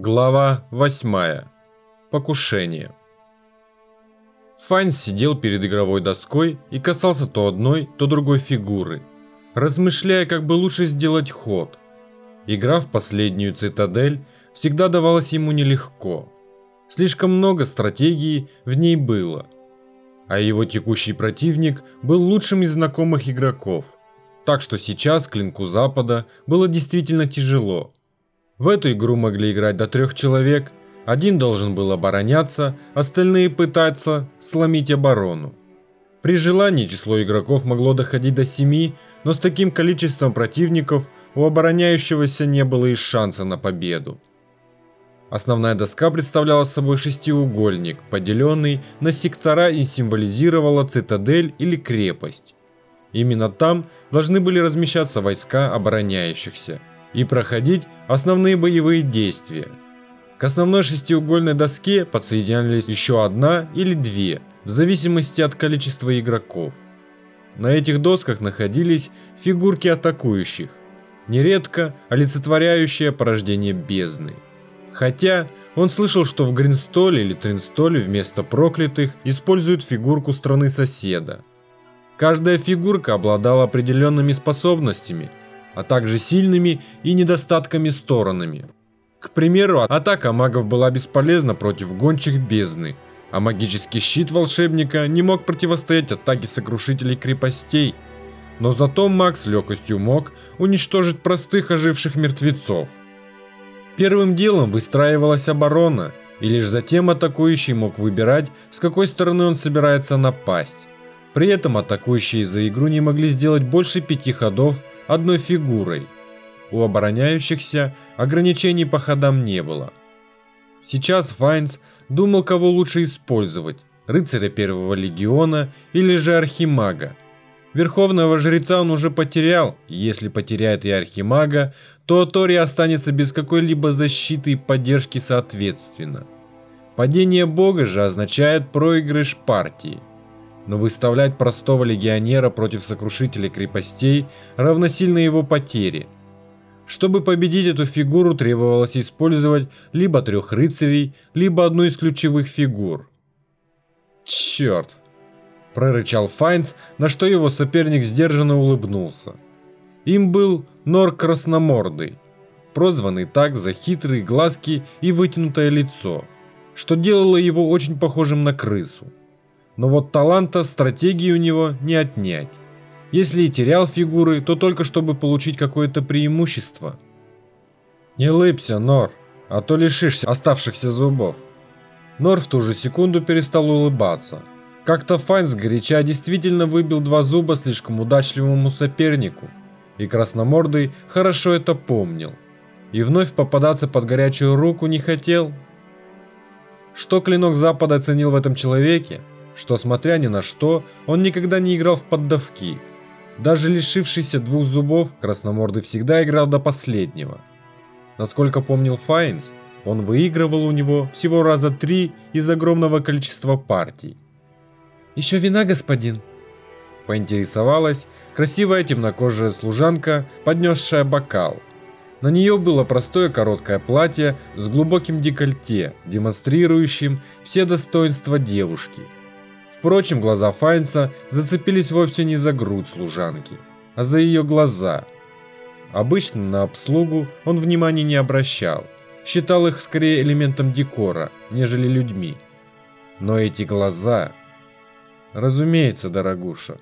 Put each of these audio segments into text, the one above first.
Глава 8. Покушение. Файн сидел перед игровой доской и касался то одной, то другой фигуры, размышляя, как бы лучше сделать ход. Игра в последнюю цитадель всегда давалась ему нелегко. Слишком много стратегии в ней было. А его текущий противник был лучшим из знакомых игроков. Так что сейчас клинку Запада было действительно тяжело – в эту игру могли играть до трех человек, один должен был обороняться, остальные пытаться сломить оборону. При желании число игроков могло доходить до 7, но с таким количеством противников у обороняющегося не было и шанса на победу. Основная доска представляла собой шестиугольник, поделенный на сектора и символизировала цитадель или крепость. Именно там должны были размещаться войска обороняющихся и проходить основные боевые действия. К основной шестиугольной доске подсоединялись еще одна или две, в зависимости от количества игроков. На этих досках находились фигурки атакующих, нередко олицетворяющие порождение бездны. Хотя он слышал, что в Гринстоле или Тринстоле вместо проклятых используют фигурку страны соседа. Каждая фигурка обладала определенными способностями – а также сильными и недостатками сторонами. К примеру, атака магов была бесполезна против гончих бездны, а магический щит волшебника не мог противостоять атаке сокрушителей крепостей. Но зато маг с легкостью мог уничтожить простых оживших мертвецов. Первым делом выстраивалась оборона, и лишь затем атакующий мог выбирать, с какой стороны он собирается напасть. При этом атакующие за игру не могли сделать больше пяти ходов одной фигурой. У обороняющихся ограничений по ходам не было. Сейчас Файнс думал, кого лучше использовать, рыцаря первого легиона или же архимага. Верховного жреца он уже потерял, и если потеряет и архимага, то Тори останется без какой-либо защиты и поддержки соответственно. Падение бога же означает проигрыш партии но выставлять простого легионера против сокрушителя крепостей равносильно его потере. Чтобы победить эту фигуру требовалось использовать либо трех рыцарей, либо одну из ключевых фигур. «Черт!» – прорычал Файнс, на что его соперник сдержанно улыбнулся. Им был Нор Красномордый, прозванный так за хитрые глазки и вытянутое лицо, что делало его очень похожим на крысу но вот таланта стратегии у него не отнять. Если и терял фигуры, то только чтобы получить какое-то преимущество. Не лыбся, Нор, а то лишишься оставшихся зубов. Нор в ту же секунду перестал улыбаться. Как-то Файнс горяча действительно выбил два зуба слишком удачливому сопернику, и Красномордый хорошо это помнил. И вновь попадаться под горячую руку не хотел. Что клинок Запада оценил в этом человеке, что, смотря ни на что, он никогда не играл в поддавки. Даже лишившийся двух зубов, Красномордый всегда играл до последнего. Насколько помнил Файнс, он выигрывал у него всего раза три из огромного количества партий. «Еще вина, господин?» Поинтересовалась красивая темнокожая служанка, поднесшая бокал. На нее было простое короткое платье с глубоким декольте, демонстрирующим все достоинства девушки – Впрочем, глаза Файнса зацепились вовсе не за грудь служанки, а за ее глаза. Обычно на обслугу он внимания не обращал, считал их скорее элементом декора, нежели людьми. Но эти глаза... Разумеется, дорогуша.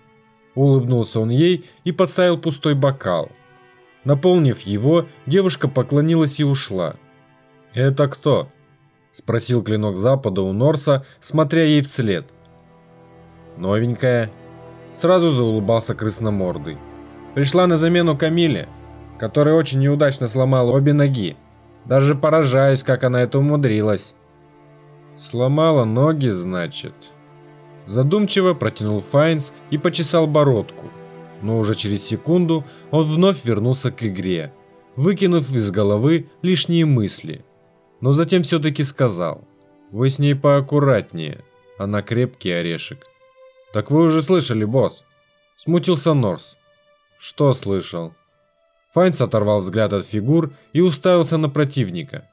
Улыбнулся он ей и подставил пустой бокал. Наполнив его, девушка поклонилась и ушла. «Это кто?» – спросил клинок запада у Норса, смотря ей вслед. Новенькая. Сразу заулыбался крысномордый. Пришла на замену Камиле, которая очень неудачно сломала обе ноги. Даже поражаюсь, как она это умудрилась. Сломала ноги, значит. Задумчиво протянул Файнс и почесал бородку. Но уже через секунду он вновь вернулся к игре, выкинув из головы лишние мысли. Но затем все-таки сказал, «Вы с ней поаккуратнее, она крепкий орешек». «Так вы уже слышали, босс?» Смутился Норс. «Что слышал?» Файнс оторвал взгляд от фигур и уставился на противника.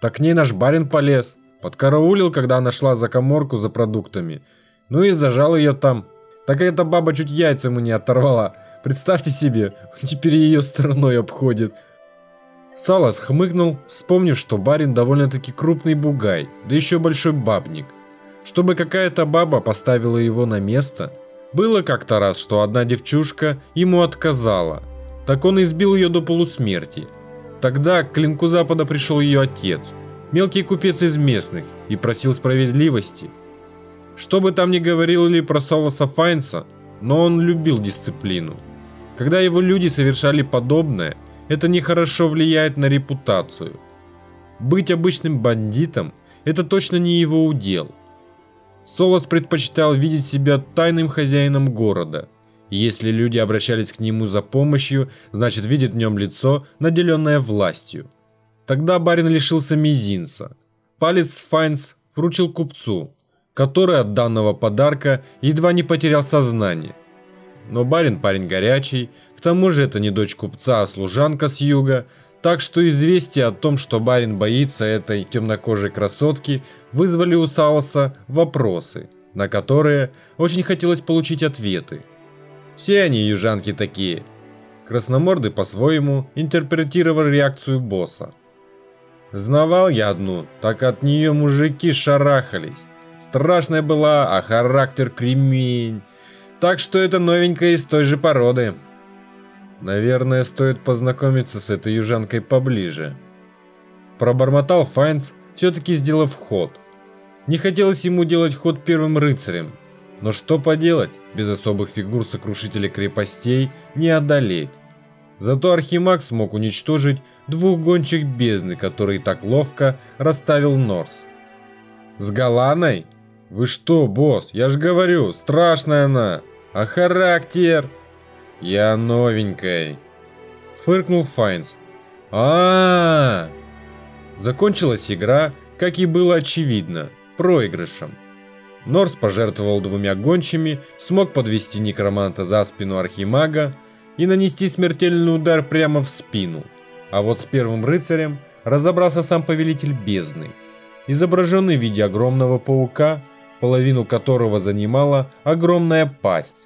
Так к ней наш барин полез. Подкараулил, когда она шла за коморку за продуктами. Ну и зажал ее там. Так эта баба чуть яйца ему не оторвала. Представьте себе, он теперь ее стороной обходит. Салас хмыкнул, вспомнив, что барин довольно-таки крупный бугай, да еще большой бабник. Чтобы какая-то баба поставила его на место, было как-то раз, что одна девчушка ему отказала. Так он избил ее до полусмерти. Тогда к клинку Запада пришел ее отец, мелкий купец из местных, и просил справедливости. Что бы там ни говорили про Солоса Файнса, но он любил дисциплину. Когда его люди совершали подобное, это нехорошо влияет на репутацию. Быть обычным бандитом – это точно не его удел. Солос предпочитал видеть себя тайным хозяином города. если люди обращались к нему за помощью, значит видит в нем лицо, наделенное властью. Тогда барин лишился мизинца. Палец Файнс вручил купцу, который от данного подарка едва не потерял сознание. Но барин парень горячий, к тому же это не дочь купца, а служанка с юга, так что известие о том, что барин боится этой темнокожей красотки, вызвали у Салоса вопросы, на которые очень хотелось получить ответы. Все они южанки такие. Красноморды по-своему интерпретировали реакцию босса. Знавал я одну, так от нее мужики шарахались. Страшная была, а характер кремень. Так что это новенькая из той же породы. Наверное, стоит познакомиться с этой южанкой поближе. Пробормотал Файнс, все-таки сделав ход. Не хотелось ему делать ход первым рыцарем. Но что поделать, без особых фигур сокрушителя крепостей не одолеть. Зато Архимаг смог уничтожить двух гончих бездны, которые так ловко расставил Норс. С Галаной? Вы что, босс, я же говорю, страшная она. А характер? «Я новенькой», — фыркнул Файнс. а, -а, -а Закончилась игра, как и было очевидно, проигрышем. Норс пожертвовал двумя гончими, смог подвести некроманта за спину архимага и нанести смертельный удар прямо в спину. А вот с первым рыцарем разобрался сам повелитель бездны, изображенный в виде огромного паука, половину которого занимала огромная пасть.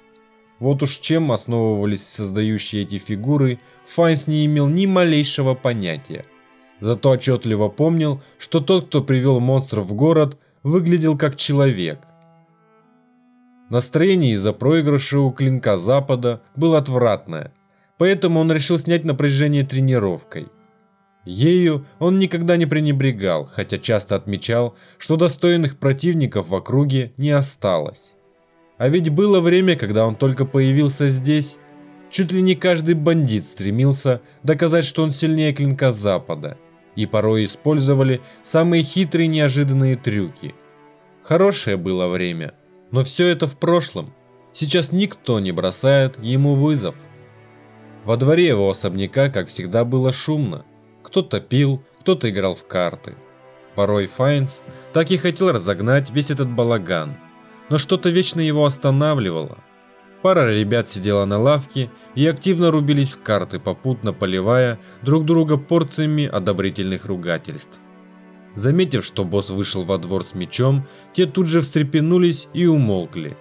Вот уж чем основывались создающие эти фигуры, Файнс не имел ни малейшего понятия. Зато отчетливо помнил, что тот, кто привел монстров в город, выглядел как человек. Настроение из-за проигрыша у клинка Запада было отвратное, поэтому он решил снять напряжение тренировкой. Ею он никогда не пренебрегал, хотя часто отмечал, что достойных противников в округе не осталось. А ведь было время, когда он только появился здесь. Чуть ли не каждый бандит стремился доказать, что он сильнее клинка Запада. И порой использовали самые хитрые неожиданные трюки. Хорошее было время, но все это в прошлом. Сейчас никто не бросает ему вызов. Во дворе его особняка, как всегда, было шумно. Кто-то пил, кто-то играл в карты. Порой Файнс так и хотел разогнать весь этот балаган – но что-то вечно его останавливало. Пара ребят сидела на лавке и активно рубились в карты, попутно поливая друг друга порциями одобрительных ругательств. Заметив, что босс вышел во двор с мечом, те тут же встрепенулись и умолкли.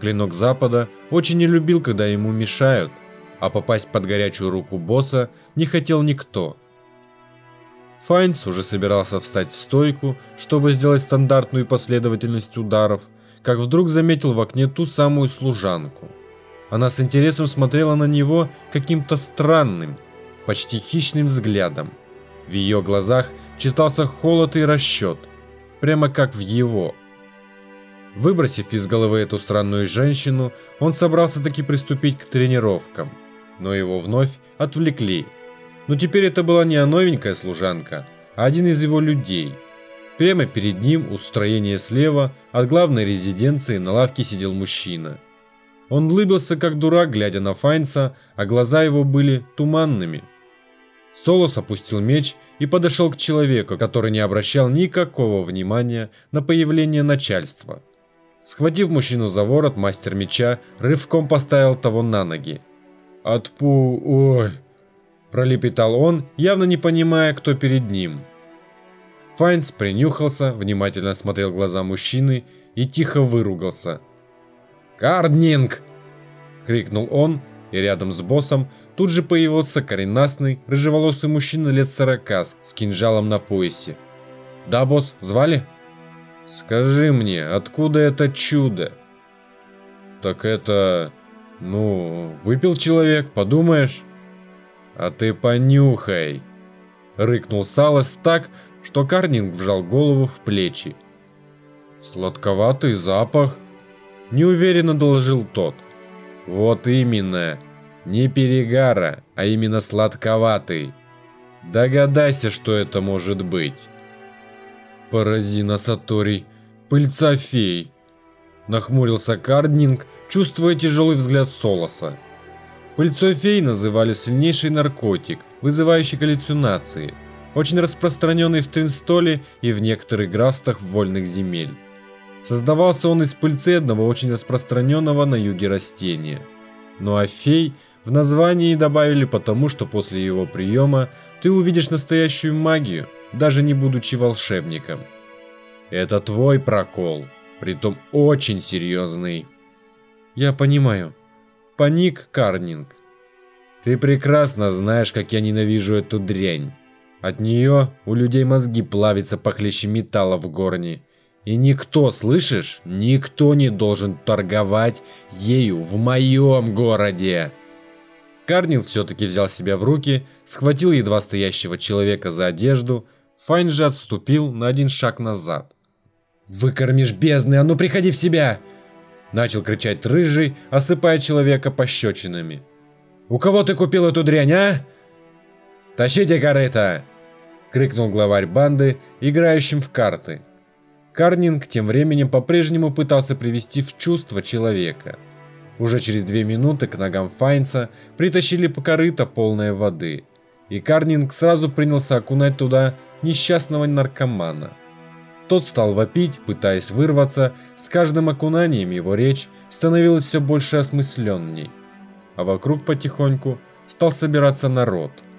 Клинок Запада очень не любил, когда ему мешают, а попасть под горячую руку босса не хотел никто. Файнс уже собирался встать в стойку, чтобы сделать стандартную последовательность ударов – как вдруг заметил в окне ту самую служанку. Она с интересом смотрела на него каким-то странным, почти хищным взглядом. В ее глазах читался холод и расчет, прямо как в его. Выбросив из головы эту странную женщину, он собрался таки приступить к тренировкам, но его вновь отвлекли. Но теперь это была не новенькая служанка, а один из его людей – Прямо перед ним, у строения слева, от главной резиденции на лавке сидел мужчина. Он улыбился как дурак, глядя на Файнса, а глаза его были туманными. Солос опустил меч и подошел к человеку, который не обращал никакого внимания на появление начальства. Схватив мужчину за ворот, мастер меча рывком поставил того на ноги. «Отпу... ой...» – пролепетал он, явно не понимая, кто перед ним – Файнс принюхался, внимательно смотрел глаза мужчины и тихо выругался. «Карднинг!» – крикнул он, и рядом с боссом тут же появился коренастый, рыжеволосый мужчина лет сорока с кинжалом на поясе. «Да, босс, звали?» «Скажи мне, откуда это чудо?» «Так это... ну, выпил человек, подумаешь?» «А ты понюхай!» Рыкнул Салас так, что Карнинг вжал голову в плечи. «Сладковатый запах», – неуверенно доложил тот. «Вот именно. Не перегара, а именно сладковатый. Догадайся, что это может быть». «Паразина Сатори, пыльца фей», – нахмурился Карднинг, чувствуя тяжелый взгляд Солоса. Пыльцой фей называли сильнейший наркотик, вызывающий галлюцинации – очень распространенный в Тринстоле и в некоторых графствах вольных земель. Создавался он из пыльцы одного очень распространенного на юге растения. Ну а фей в названии добавили потому, что после его приема ты увидишь настоящую магию, даже не будучи волшебником. Это твой прокол, притом очень серьезный. Я понимаю. Паник Карнинг. Ты прекрасно знаешь, как я ненавижу эту дрянь. От нее у людей мозги плавятся похлеще металла в горне. И никто, слышишь, никто не должен торговать ею в моем городе. Карнил все-таки взял себя в руки, схватил едва стоящего человека за одежду, Файн же отступил на один шаг назад. «Выкормишь бездны, а ну приходи в себя!» Начал кричать рыжий, осыпая человека пощечинами. «У кого ты купил эту дрянь, а?» «Тащите корыто!» – крикнул главарь банды, играющим в карты. Карнинг тем временем по-прежнему пытался привести в чувство человека. Уже через две минуты к ногам Файнса притащили по корыто полной воды, и Карнинг сразу принялся окунать туда несчастного наркомана. Тот стал вопить, пытаясь вырваться, с каждым окунанием его речь становилась все больше осмысленней. А вокруг потихоньку стал собираться народ –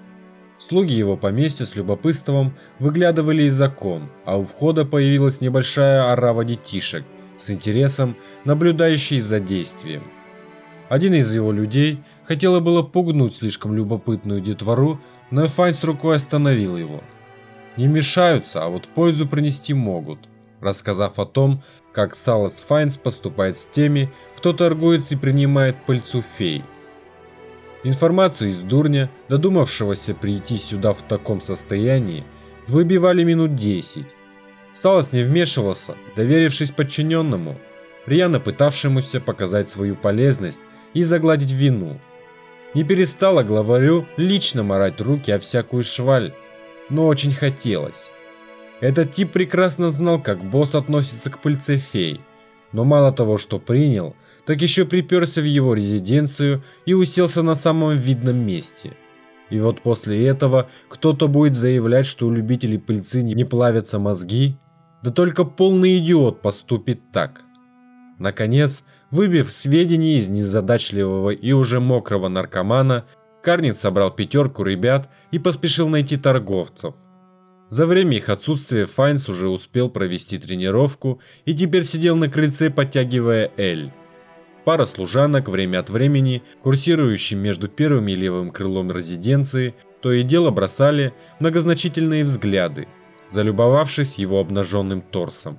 Слуги его поместья с любопытством выглядывали из окон, а у входа появилась небольшая орава детишек, с интересом наблюдающий за действием. Один из его людей хотела было пугнуть слишком любопытную детвору, но Файн с рукой остановил его. Не мешаются, а вот пользу принести могут, рассказав о том, как Салас Файнс поступает с теми, кто торгует и принимает пыльцу фей. Информацию из дурня, додумавшегося прийти сюда в таком состоянии, выбивали минут 10. Салас не вмешивался, доверившись подчиненному, рьяно пытавшемуся показать свою полезность и загладить вину. Не перестала главарю лично морать руки о всякую шваль, но очень хотелось. Этот тип прекрасно знал, как босс относится к пыльце фей, но мало того, что принял, так еще приперся в его резиденцию и уселся на самом видном месте. И вот после этого кто-то будет заявлять, что у любителей пыльцы не плавятся мозги? Да только полный идиот поступит так. Наконец, выбив сведения из незадачливого и уже мокрого наркомана, Карнин собрал пятерку ребят и поспешил найти торговцев. За время их отсутствия Файнс уже успел провести тренировку и теперь сидел на крыльце, подтягивая Эль. Пара служанок время от времени, курсирующим между первым и левым крылом резиденции, то и дело бросали многозначительные взгляды, залюбовавшись его обнаженным торсом.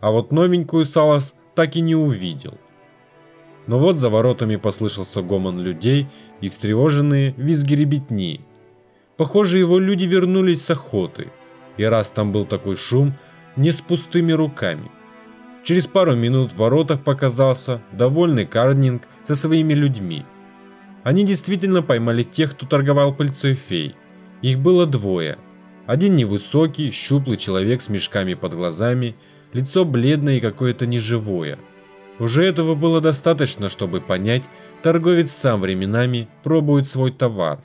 А вот новенькую Салас так и не увидел. Но вот за воротами послышался гомон людей и встревоженные визги ребятни. Похоже, его люди вернулись с охоты, и раз там был такой шум, не с пустыми руками. Через пару минут в воротах показался довольный Карнинг со своими людьми. Они действительно поймали тех, кто торговал пыльцой фей. Их было двое. Один невысокий, щуплый человек с мешками под глазами, лицо бледное и какое-то неживое. Уже этого было достаточно, чтобы понять, торговец сам временами пробует свой товар.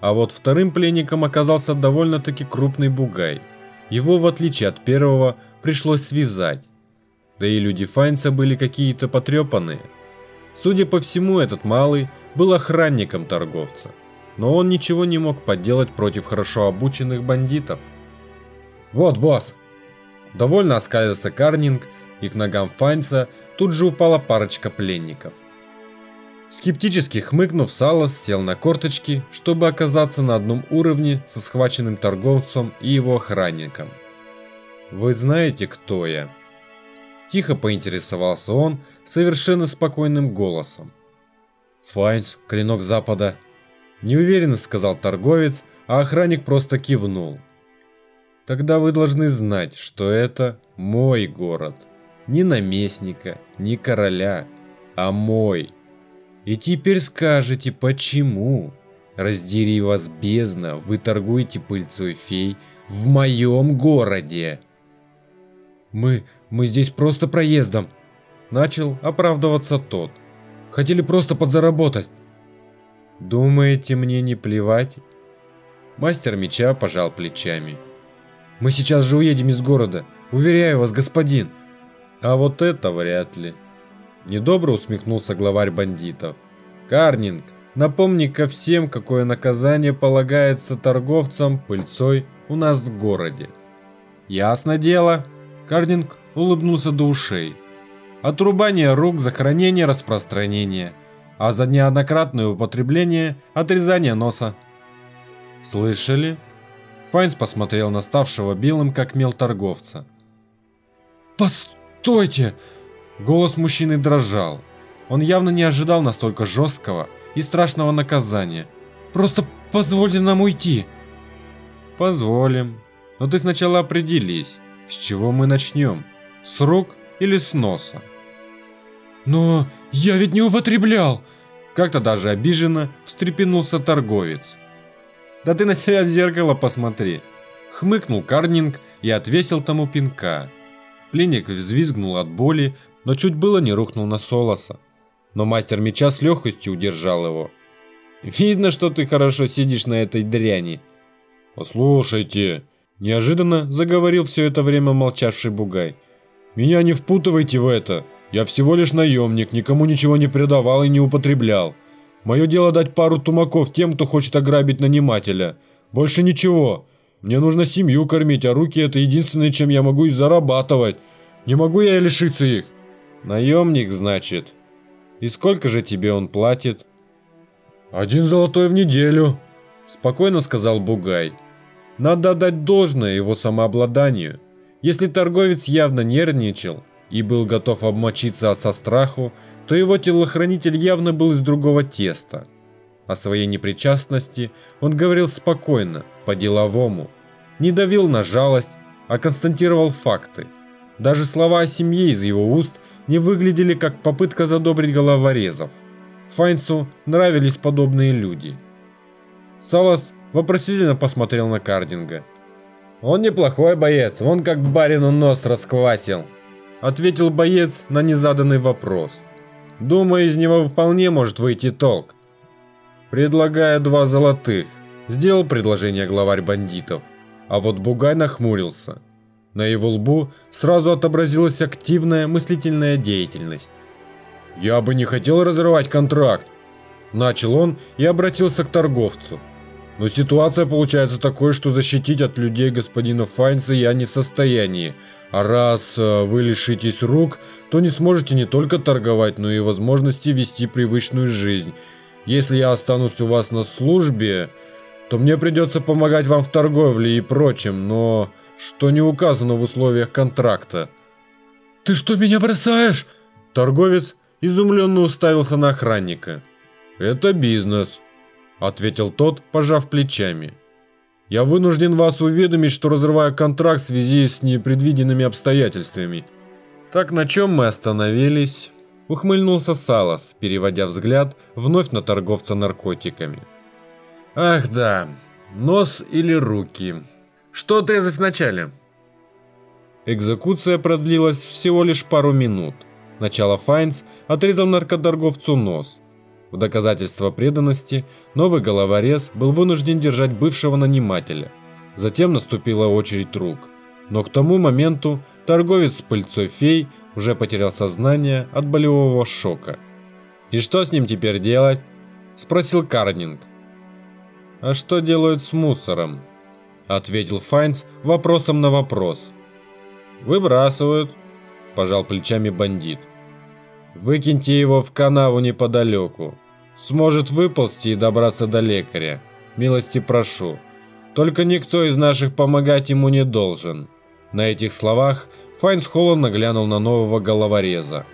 А вот вторым пленником оказался довольно-таки крупный бугай. Его, в отличие от первого, пришлось связать. Да и люди Файнса были какие-то потрепанные. Судя по всему, этот малый был охранником торговца, но он ничего не мог поделать против хорошо обученных бандитов. «Вот, босс!» Довольно оскалился Карнинг, и к ногам Файнса тут же упала парочка пленников. Скептически хмыкнув, Салас сел на корточки, чтобы оказаться на одном уровне со схваченным торговцем и его охранником. «Вы знаете, кто я?» Тихо поинтересовался он совершенно спокойным голосом. «Файнс, клинок запада», – неуверенно сказал торговец, а охранник просто кивнул. «Тогда вы должны знать, что это мой город. Не наместника, не короля, а мой. И теперь скажете, почему? Раздери вас бездна, вы торгуете пыльцой фей в моем городе. Мы, мы здесь просто проездом. Начал оправдываться тот. Хотели просто подзаработать. Думаете, мне не плевать? Мастер меча пожал плечами. Мы сейчас же уедем из города. Уверяю вас, господин. А вот это вряд ли. Недобро усмехнулся главарь бандитов. Карнинг, напомни-ка всем, какое наказание полагается торговцам пыльцой у нас в городе. Ясно дело. Карнинг улыбнулся до ушей. Отрубание рук за хранение распространения, а за неоднократное употребление отрезание носа. Слышали? Файнс посмотрел на ставшего белым как мел торговца. «Постойте!» Голос мужчины дрожал. Он явно не ожидал настолько жесткого и страшного наказания. «Просто позвольте нам уйти!» «Позволим. Но ты сначала определись, с чего мы начнем? С рук или с носа?» «Но я ведь не употреблял!» Как-то даже обиженно встрепенулся торговец. «Да ты на себя в зеркало посмотри!» Хмыкнул Карнинг и отвесил тому пинка. Пленник взвизгнул от боли, но чуть было не рухнул на Солоса. Но мастер меча с легкостью удержал его. «Видно, что ты хорошо сидишь на этой дряни». «Послушайте», – неожиданно заговорил все это время молчавший Бугай. «Меня не впутывайте в это. Я всего лишь наемник, никому ничего не предавал и не употреблял. Мое дело дать пару тумаков тем, кто хочет ограбить нанимателя. Больше ничего. Мне нужно семью кормить, а руки – это единственное, чем я могу и зарабатывать. Не могу я лишиться их». Наемник, значит. И сколько же тебе он платит? Один золотой в неделю, спокойно сказал Бугай. Надо отдать должное его самообладанию. Если торговец явно нервничал и был готов обмочиться со страху, то его телохранитель явно был из другого теста. О своей непричастности он говорил спокойно, по-деловому, не давил на жалость, а констатировал факты. Даже слова о семье из его уст не выглядели как попытка задобрить головорезов. Файнсу нравились подобные люди. Салас вопросительно посмотрел на Кардинга. «Он неплохой боец, он как барину нос расквасил», ответил боец на незаданный вопрос. «Думаю, из него вполне может выйти толк». «Предлагаю два золотых», сделал предложение главарь бандитов. А вот Бугай нахмурился – на его лбу сразу отобразилась активная мыслительная деятельность. «Я бы не хотел разрывать контракт», – начал он и обратился к торговцу. «Но ситуация получается такой, что защитить от людей господина Файнса я не в состоянии. А раз э, вы лишитесь рук, то не сможете не только торговать, но и возможности вести привычную жизнь. Если я останусь у вас на службе, то мне придется помогать вам в торговле и прочем, но что не указано в условиях контракта. «Ты что, меня бросаешь?» Торговец изумленно уставился на охранника. «Это бизнес», – ответил тот, пожав плечами. «Я вынужден вас уведомить, что разрываю контракт в связи с непредвиденными обстоятельствами». «Так на чем мы остановились?» – ухмыльнулся Салас, переводя взгляд вновь на торговца наркотиками. «Ах да, нос или руки?» Что отрезать вначале? Экзекуция продлилась всего лишь пару минут. Сначала Файнс отрезал наркоторговцу нос. В доказательство преданности новый головорез был вынужден держать бывшего нанимателя. Затем наступила очередь рук. Но к тому моменту торговец с пыльцой фей уже потерял сознание от болевого шока. «И что с ним теперь делать?» – спросил Карнинг. «А что делают с мусором?» ответил Файнс вопросом на вопрос. Выбрасывают, пожал плечами бандит. Выкиньте его в канаву неподалеку. Сможет выползти и добраться до лекаря. Милости прошу. Только никто из наших помогать ему не должен. На этих словах Файнс холодно глянул на нового головореза.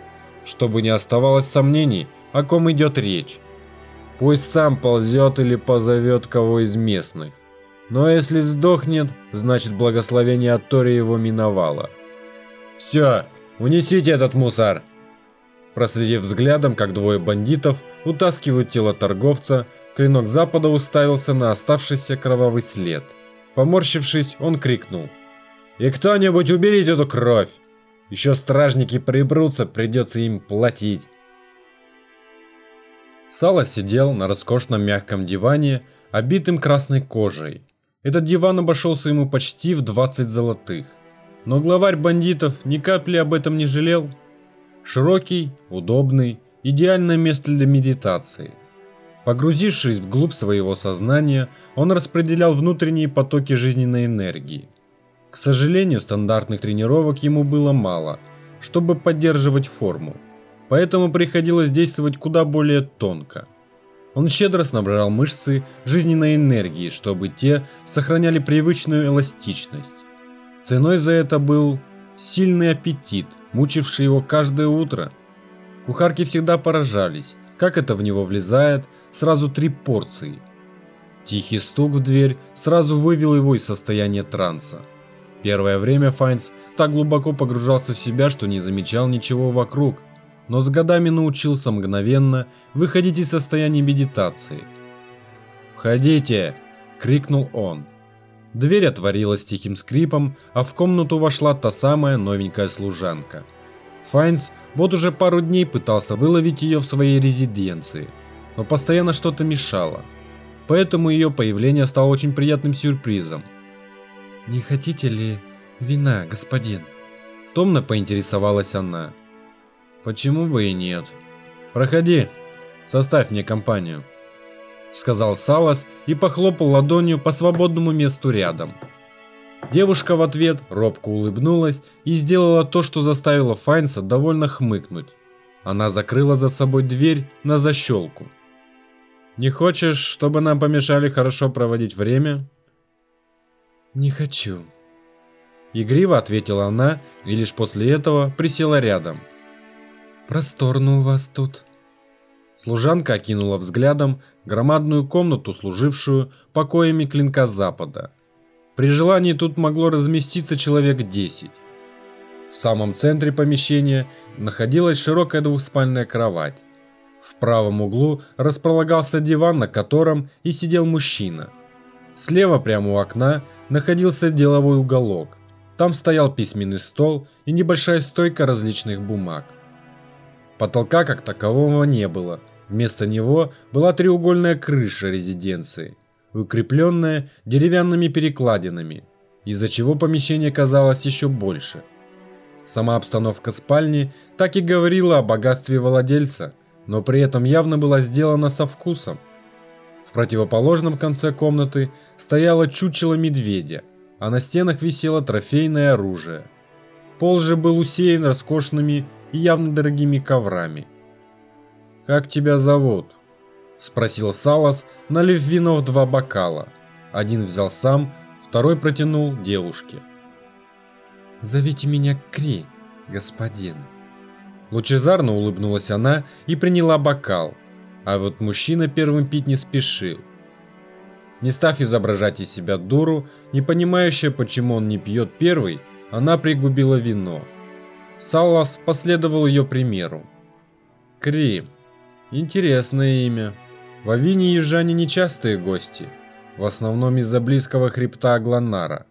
Чтобы не оставалось сомнений, о ком идет речь. Пусть сам ползет или позовет кого из местных. Но если сдохнет, значит благословение от Тори его миновало. «Все, унесите этот мусор!» Проследив взглядом, как двое бандитов утаскивают тело торговца, клинок запада уставился на оставшийся кровавый след. Поморщившись, он крикнул. «И кто-нибудь уберите эту кровь! Еще стражники прибрутся, придется им платить!» Сало сидел на роскошном мягком диване, обитым красной кожей. Этот диван обошелся ему почти в 20 золотых. Но главарь бандитов ни капли об этом не жалел. Широкий, удобный, идеальное место для медитации. Погрузившись вглубь своего сознания, он распределял внутренние потоки жизненной энергии. К сожалению, стандартных тренировок ему было мало, чтобы поддерживать форму, поэтому приходилось действовать куда более тонко. Он щедро снабжал мышцы жизненной энергией, чтобы те сохраняли привычную эластичность. Ценой за это был сильный аппетит, мучивший его каждое утро. Кухарки всегда поражались, как это в него влезает сразу три порции. Тихий стук в дверь сразу вывел его из состояния транса. Первое время Файнс так глубоко погружался в себя, что не замечал ничего вокруг, но с годами научился мгновенно выходить из состояния медитации. «Входите!» – крикнул он. Дверь отворилась тихим скрипом, а в комнату вошла та самая новенькая служанка. Файнс вот уже пару дней пытался выловить ее в своей резиденции, но постоянно что-то мешало. Поэтому ее появление стало очень приятным сюрпризом. «Не хотите ли вина, господин?» Томно поинтересовалась она. «Почему бы и нет? Проходи, составь мне компанию» сказал Салас и похлопал ладонью по свободному месту рядом. Девушка в ответ робко улыбнулась и сделала то, что заставило Файнса довольно хмыкнуть. Она закрыла за собой дверь на защелку. «Не хочешь, чтобы нам помешали хорошо проводить время?» «Не хочу», Игриво ответила она и лишь после этого присела рядом. «Просторно у вас тут». Служанка окинула взглядом громадную комнату, служившую покоями клинка Запада. При желании тут могло разместиться человек 10. В самом центре помещения находилась широкая двухспальная кровать. В правом углу располагался диван, на котором и сидел мужчина. Слева прямо у окна находился деловой уголок. Там стоял письменный стол и небольшая стойка различных бумаг. Потолка как такового не было – Вместо него была треугольная крыша резиденции, укрепленная деревянными перекладинами, из-за чего помещение казалось еще больше. Сама обстановка спальни так и говорила о богатстве владельца, но при этом явно была сделана со вкусом. В противоположном конце комнаты стояло чучело медведя, а на стенах висело трофейное оружие. Пол же был усеян роскошными и явно дорогими коврами – «Как тебя зовут?» – спросил Салас, налив вино в два бокала. Один взял сам, второй протянул девушке. «Зовите меня Кри, господин». Лучезарно улыбнулась она и приняла бокал, а вот мужчина первым пить не спешил. Не став изображать из себя дуру, не понимающая, почему он не пьет первый, она пригубила вино. Салас последовал ее примеру. Кри, Интересное имя. В Авине южане нечастые гости, в основном из-за близкого хребта Агланара.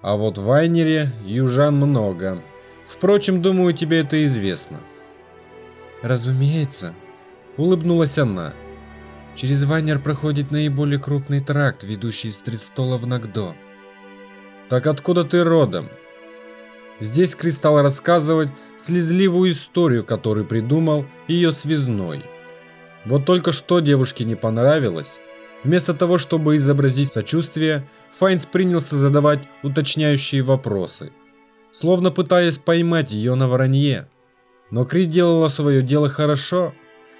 А вот в Айнере южан много. Впрочем, думаю, тебе это известно. Разумеется, улыбнулась она. Через Вайнер проходит наиболее крупный тракт, ведущий из Тристола в Нагдо. Так откуда ты родом? Здесь Крис стал рассказывать слезливую историю, которую придумал ее связной – вот только что девушке не понравилось. Вместо того, чтобы изобразить сочувствие, Файнс принялся задавать уточняющие вопросы, словно пытаясь поймать ее на вранье. Но Кри делала свое дело хорошо,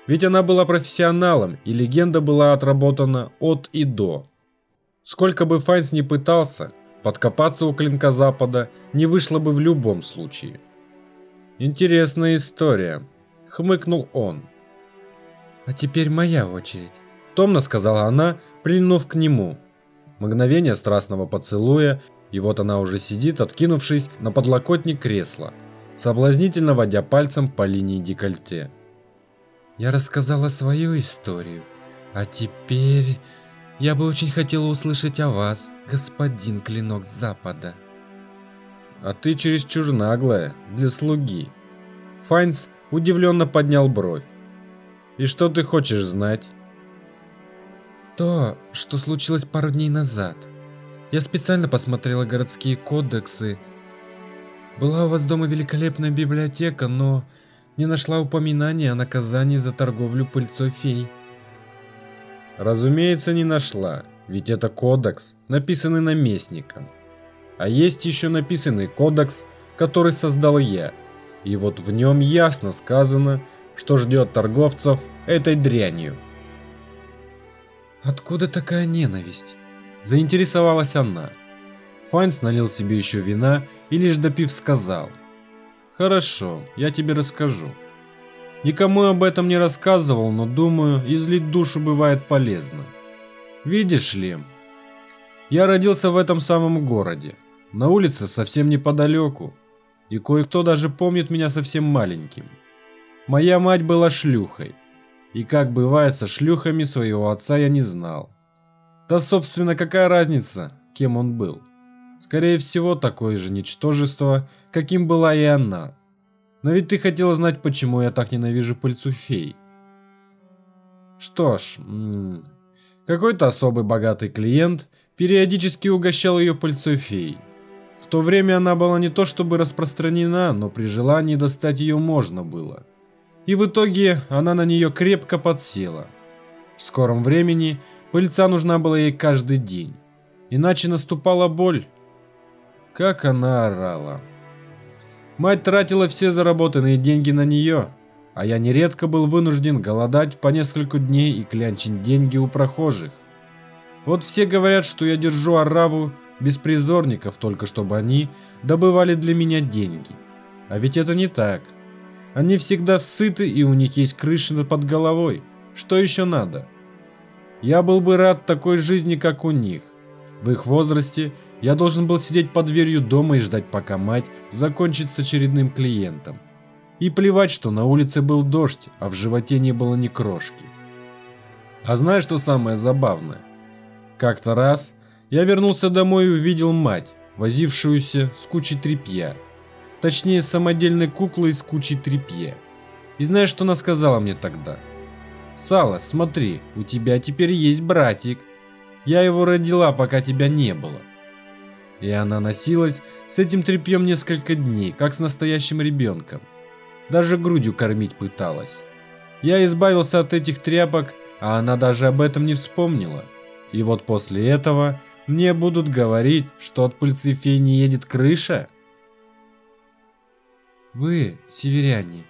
ведь она была профессионалом, и легенда была отработана от и до. Сколько бы Файнс ни пытался, подкопаться у клинка Запада не вышло бы в любом случае. «Интересная история», — хмыкнул он. «А теперь моя очередь», — томно сказала она, прильнув к нему. Мгновение страстного поцелуя, и вот она уже сидит, откинувшись на подлокотник кресла, соблазнительно водя пальцем по линии декольте. Я рассказала свою историю, а теперь я бы очень хотела услышать о вас, господин Клинок Запада. А ты чересчур наглая для слуги. Файнс удивленно поднял бровь. И что ты хочешь знать? То, что случилось пару дней назад. Я специально посмотрела городские кодексы. Была у вас дома великолепная библиотека, но не нашла упоминания о наказании за торговлю пыльцой фей. Разумеется, не нашла, ведь это кодекс, написанный наместником. А есть еще написанный кодекс, который создал я. И вот в нем ясно сказано, что ждет торговцев этой дрянью. «Откуда такая ненависть?» Заинтересовалась она. Файнс налил себе еще вина и лишь допив сказал. «Хорошо, я тебе расскажу. Никому об этом не рассказывал, но думаю, излить душу бывает полезно. Видишь ли, я родился в этом самом городе, на улице совсем неподалеку, и кое-кто даже помнит меня совсем маленьким. Моя мать была шлюхой, и как бывает со шлюхами своего отца я не знал. Да собственно какая разница, кем он был. Скорее всего такое же ничтожество, каким была и она. Но ведь ты хотела знать, почему я так ненавижу пыльцу фей. Что ж, какой-то особый богатый клиент периодически угощал ее пыльцой фей. В то время она была не то чтобы распространена, но при желании достать ее можно было – и в итоге она на нее крепко подсела. В скором времени пыльца нужна была ей каждый день, иначе наступала боль. Как она орала. Мать тратила все заработанные деньги на нее, а я нередко был вынужден голодать по несколько дней и клянчить деньги у прохожих. Вот все говорят, что я держу ораву беспризорников, только чтобы они добывали для меня деньги. А ведь это не так. Они всегда сыты и у них есть крыша под головой. Что еще надо? Я был бы рад такой жизни, как у них. В их возрасте я должен был сидеть под дверью дома и ждать, пока мать закончит с очередным клиентом. И плевать, что на улице был дождь, а в животе не было ни крошки. А знаешь, что самое забавное? Как-то раз я вернулся домой и увидел мать, возившуюся с кучей тряпья. Точнее, самодельной куклы из кучи тряпья. И знаешь, что она сказала мне тогда? «Сала, смотри, у тебя теперь есть братик. Я его родила, пока тебя не было». И она носилась с этим тряпьем несколько дней, как с настоящим ребенком. Даже грудью кормить пыталась. Я избавился от этих тряпок, а она даже об этом не вспомнила. И вот после этого мне будут говорить, что от пыльцы фей не едет крыша? Вы, северяне,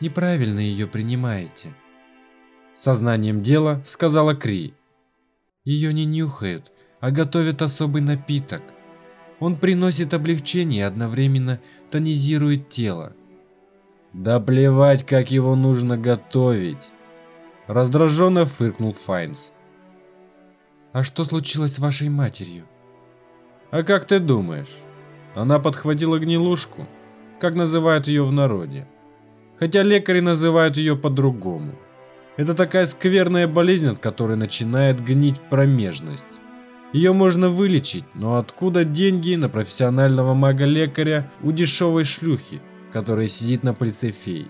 неправильно ее принимаете. Сознанием дела сказала Кри. Ее не нюхают, а готовят особый напиток. Он приносит облегчение и одновременно тонизирует тело. Да плевать, как его нужно готовить. Раздраженно фыркнул Файнс. А что случилось с вашей матерью? А как ты думаешь? Она подхватила гнилушку как называют ее в народе. Хотя лекари называют ее по-другому. Это такая скверная болезнь, от которой начинает гнить промежность. Ее можно вылечить, но откуда деньги на профессионального мага-лекаря у дешевой шлюхи, которая сидит на пыльце фей?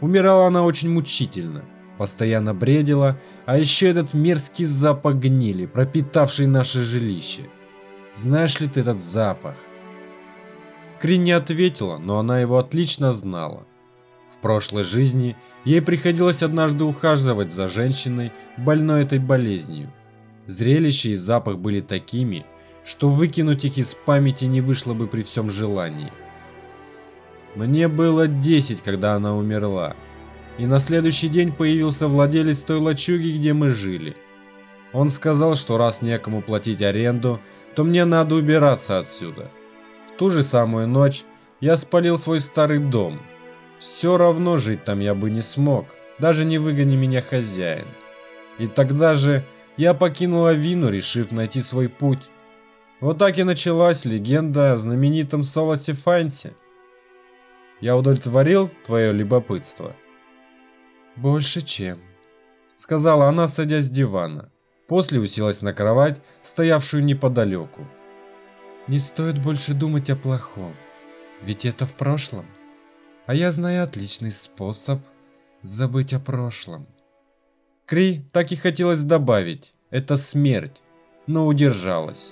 Умирала она очень мучительно, постоянно бредила, а еще этот мерзкий запах гнили, пропитавший наше жилище. Знаешь ли ты этот запах? Крин не ответила, но она его отлично знала. В прошлой жизни ей приходилось однажды ухаживать за женщиной, больной этой болезнью. Зрелище и запах были такими, что выкинуть их из памяти не вышло бы при всем желании. Мне было 10, когда она умерла, и на следующий день появился владелец той лачуги, где мы жили. Он сказал, что раз некому платить аренду, то мне надо убираться отсюда. В ту же самую ночь я спалил свой старый дом. Все равно жить там я бы не смог, даже не выгони меня хозяин. И тогда же я покинул Авину, решив найти свой путь. Вот так и началась легенда о знаменитом Солосе Фансе. Я удовлетворил твое любопытство? Больше чем, сказала она, садясь с дивана. После уселась на кровать, стоявшую неподалеку. Не стоит больше думать о плохом, ведь это в прошлом. А я знаю отличный способ забыть о прошлом. Кри так и хотелось добавить «это смерть», но удержалась.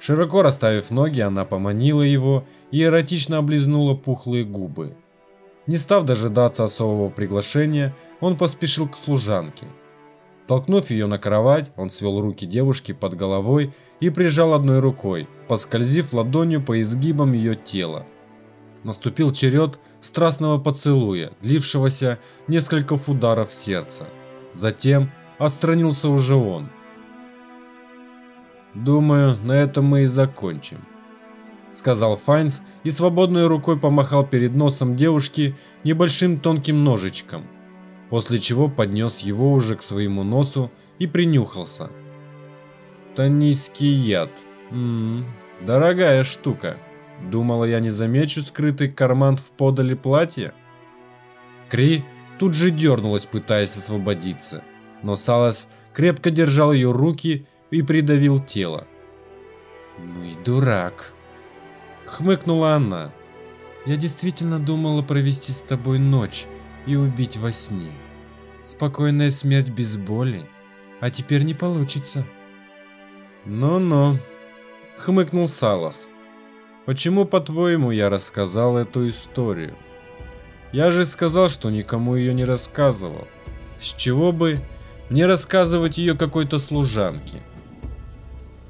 Широко расставив ноги, она поманила его и эротично облизнула пухлые губы. Не став дожидаться особого приглашения, он поспешил к служанке. Толкнув ее на кровать, он свел руки девушки под головой и прижал одной рукой, поскользив ладонью по изгибам ее тела. Наступил черед страстного поцелуя, длившегося несколько ударов сердца. Затем отстранился уже он. «Думаю, на этом мы и закончим», — сказал Файнс и свободной рукой помахал перед носом девушки небольшим тонким ножичком, после чего поднес его уже к своему носу и принюхался. «Тонийский яд. М -м, дорогая штука. Думала, я не замечу скрытый карман в подоле платья?» Кри тут же дернулась, пытаясь освободиться, но Салас крепко держал ее руки и придавил тело. «Ну и дурак!» Хмыкнула она. «Я действительно думала провести с тобой ночь и убить во сне. Спокойная смерть без боли, а теперь не получится». «Ну-ну», — хмыкнул Салас. «Почему, по-твоему, я рассказал эту историю?» Я же сказал, что никому ее не рассказывал. С чего бы не рассказывать ее какой-то служанке?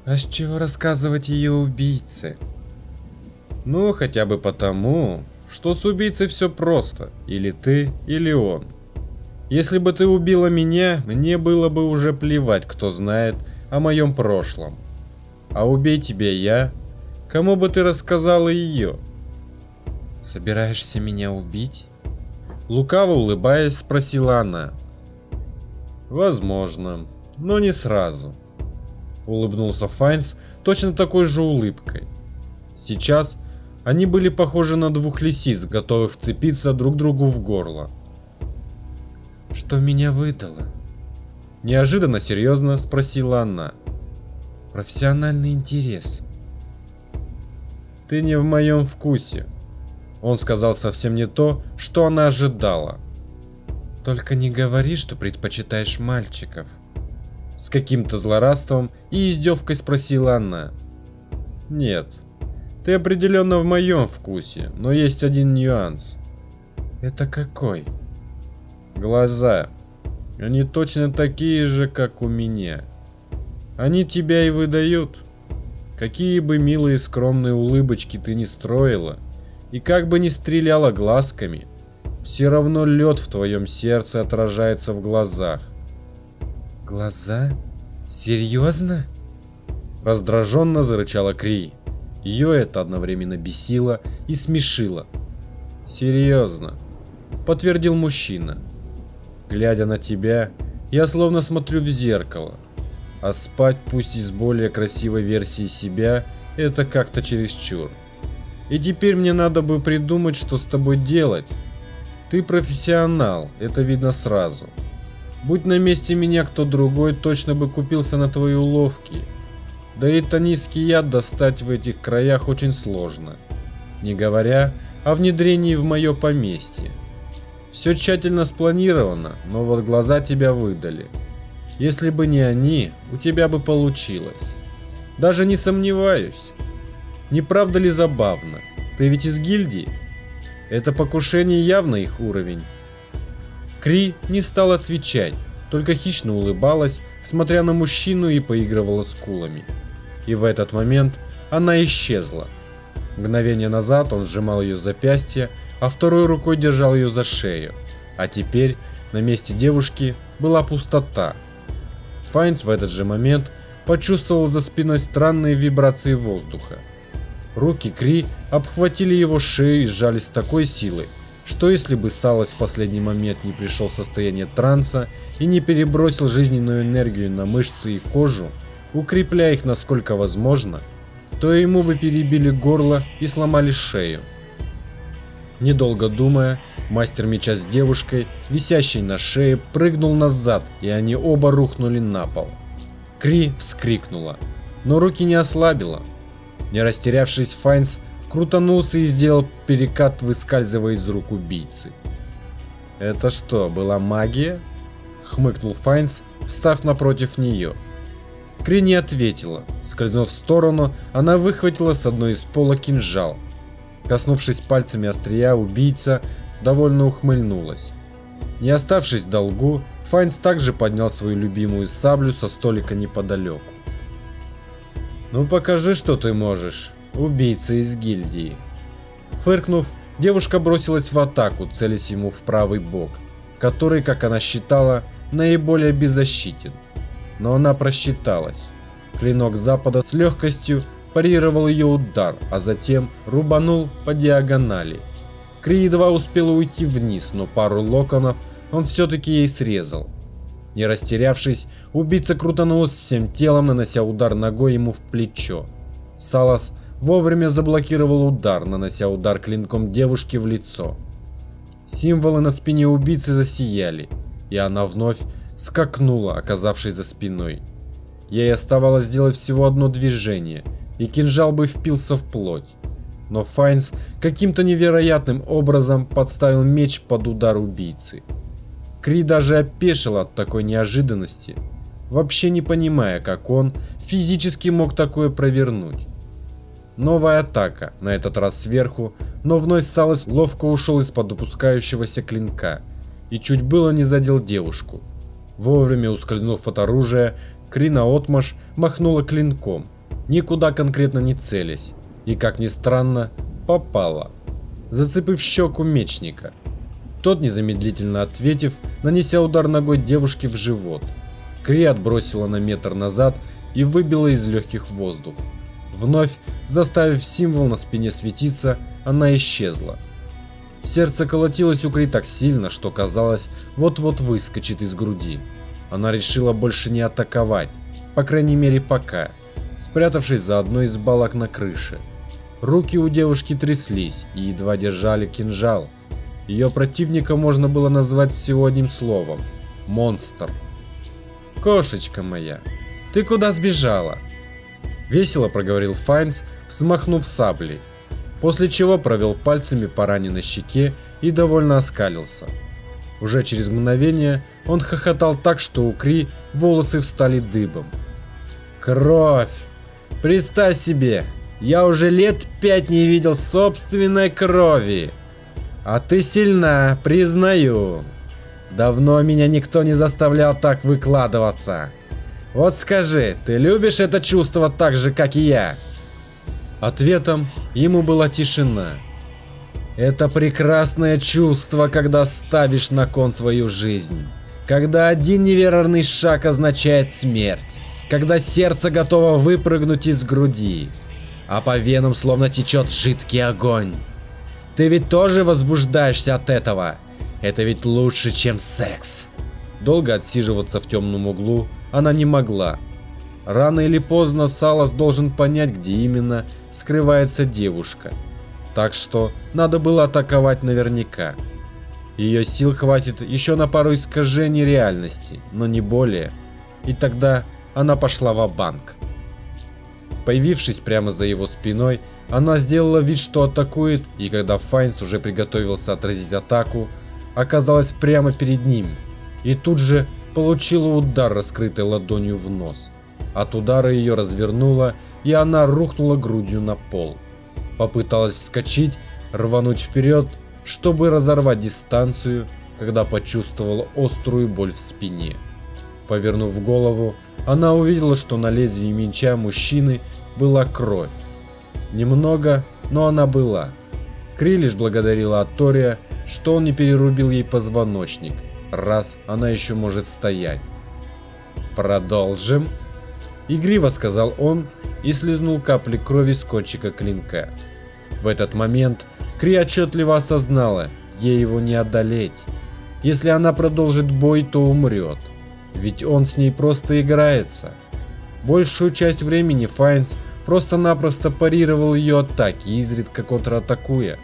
А с чего рассказывать ее убийце? Ну, хотя бы потому, что с убийцей все просто. Или ты, или он. Если бы ты убила меня, мне было бы уже плевать, кто знает о моем прошлом. А убей тебя я, кому бы ты рассказала ее? Собираешься меня убить? Лукаво улыбаясь, спросила она. Возможно, но не сразу. Улыбнулся Файнс точно такой же улыбкой. Сейчас они были похожи на двух лисиц, готовых вцепиться друг другу в горло. Что меня выдало? Неожиданно серьезно спросила она. Профессиональный интерес. Ты не в моем вкусе, он сказал совсем не то, что она ожидала. Только не говори, что предпочитаешь мальчиков. С каким-то злорадством и издевкой спросила она. Нет, ты определенно в моем вкусе, но есть один нюанс. Это какой? Глаза. Они точно такие же, как у меня. Они тебя и выдают. Какие бы милые скромные улыбочки ты ни строила, и как бы ни стреляла глазками, все равно лед в твоем сердце отражается в глазах. Глаза? Серьезно? Раздраженно зарычала Кри. Ее это одновременно бесило и смешило. Серьезно, подтвердил мужчина. Глядя на тебя, я словно смотрю в зеркало. А спать, пусть и с более красивой версией себя, это как-то чересчур. И теперь мне надо бы придумать, что с тобой делать. Ты профессионал, это видно сразу. Будь на месте меня кто другой, точно бы купился на твои уловки. Да и тонийский яд достать в этих краях очень сложно. Не говоря о внедрении в мое поместье. Все тщательно спланировано, но вот глаза тебя выдали. Если бы не они, у тебя бы получилось. Даже не сомневаюсь. Не правда ли забавно? Ты ведь из гильдии? Это покушение явно их уровень. Кри не стал отвечать, только хищно улыбалась, смотря на мужчину и поигрывала скулами. и в этот момент она исчезла. Мгновение назад он сжимал ее запястье, а второй рукой держал ее за шею. А теперь на месте девушки была пустота. Файнс в этот же момент почувствовал за спиной странные вибрации воздуха. Руки Кри обхватили его шею и сжались с такой силой, что если бы Салас в последний момент не пришел в состояние транса и не перебросил жизненную энергию на мышцы и кожу, укрепляя их насколько возможно, то ему бы перебили горло и сломали шею. Недолго думая, мастер меча с девушкой, висящей на шее, прыгнул назад, и они оба рухнули на пол. Кри вскрикнула, но руки не ослабила. Не растерявшись, Файнс крутанулся и сделал перекат, выскальзывая из рук убийцы. «Это что, была магия?» — хмыкнул Файнс, встав напротив нее. Кри не ответила. Скользнув в сторону, она выхватила с одной из пола кинжал. Коснувшись пальцами острия, убийца довольно ухмыльнулась. Не оставшись в долгу, Файнс также поднял свою любимую саблю со столика неподалеку. «Ну покажи, что ты можешь, убийца из гильдии». Фыркнув, девушка бросилась в атаку, целясь ему в правый бок, который, как она считала, наиболее беззащитен. Но она просчиталась. Клинок запада с легкостью парировал ее удар, а затем рубанул по диагонали. Кри едва успела уйти вниз, но пару локонов он все-таки ей срезал. Не растерявшись, убийца крутанулся всем телом, нанося удар ногой ему в плечо. Салас вовремя заблокировал удар, нанося удар клинком девушки в лицо. Символы на спине убийцы засияли, и она вновь скакнула, оказавшись за спиной. Ей оставалось сделать всего одно движение, и кинжал бы впился в плоть. Но Файнс каким-то невероятным образом подставил меч под удар убийцы. Кри даже опешил от такой неожиданности, вообще не понимая, как он физически мог такое провернуть. Новая атака, на этот раз сверху, но вновь Салас ловко ушел из-под опускающегося клинка и чуть было не задел девушку. Вовремя ускользнув от оружия, Кри наотмашь махнула клинком, никуда конкретно не целясь, и, как ни странно, попала, зацепив щеку мечника. Тот, незамедлительно ответив, нанеся удар ногой девушке в живот. Кри отбросила на метр назад и выбила из легких воздух. Вновь, заставив символ на спине светиться, она исчезла. Сердце колотилось у Кри так сильно, что казалось, вот-вот выскочит из груди. Она решила больше не атаковать, по крайней мере пока, спрятавшись за одной из балок на крыше. Руки у девушки тряслись и едва держали кинжал. Ее противника можно было назвать всего одним словом – монстр. «Кошечка моя, ты куда сбежала?» Весело проговорил Файнс, взмахнув саблей, после чего провел пальцами по раненой щеке и довольно оскалился. Уже через мгновение он хохотал так, что у Кри волосы встали дыбом. «Кровь! Представь себе, я уже лет пять не видел собственной крови. А ты сильна, признаю. Давно меня никто не заставлял так выкладываться. Вот скажи, ты любишь это чувство так же, как и я? Ответом ему была тишина. Это прекрасное чувство, когда ставишь на кон свою жизнь. Когда один неверный шаг означает смерть. Когда сердце готово выпрыгнуть из груди. А по венам словно течет жидкий огонь. Ты ведь тоже возбуждаешься от этого. Это ведь лучше, чем секс. Долго отсиживаться в темном углу она не могла. Рано или поздно Салас должен понять, где именно скрывается девушка. Так что надо было атаковать наверняка. Ее сил хватит еще на пару искажений реальности, но не более. И тогда она пошла в банк Появившись прямо за его спиной, она сделала вид, что атакует, и когда Файнс уже приготовился отразить атаку, оказалась прямо перед ним. И тут же получила удар, раскрытой ладонью в нос. От удара ее развернуло, и она рухнула грудью на пол. Попыталась вскочить, рвануть вперед, чтобы разорвать дистанцию, когда почувствовала острую боль в спине. Повернув голову, она увидела, что на лезвии меча мужчины была кровь. Немного, но она была. Кри лишь благодарила Атория, что он не перерубил ей позвоночник, раз она еще может стоять. «Продолжим?» Игриво сказал он и слезнул капли крови с кончика клинка. В этот момент Кри отчетливо осознала, ей его не одолеть. Если она продолжит бой, то умрет. Ведь он с ней просто играется. Большую часть времени Файнс просто-напросто парировал ее атаки, изредка контратакуя.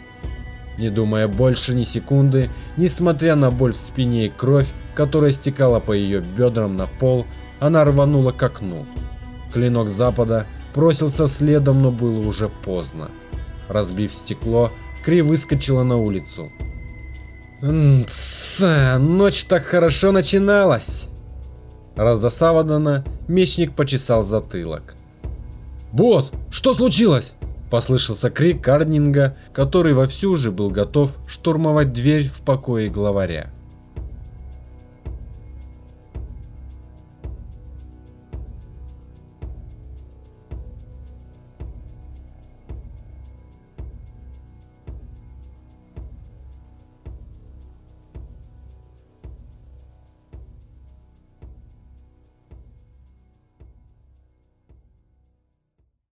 Не думая больше ни секунды, несмотря на боль в спине и кровь, которая стекала по ее бедрам на пол, она рванула к окну. Клинок запада бросился следом, но было уже поздно. Разбив стекло, Кри выскочила на улицу. ночь так хорошо начиналась!» Раздосаванно мечник почесал затылок. «Босс, что случилось?» Послышался крик Карнинга, который вовсю уже был готов штурмовать дверь в покое главаря.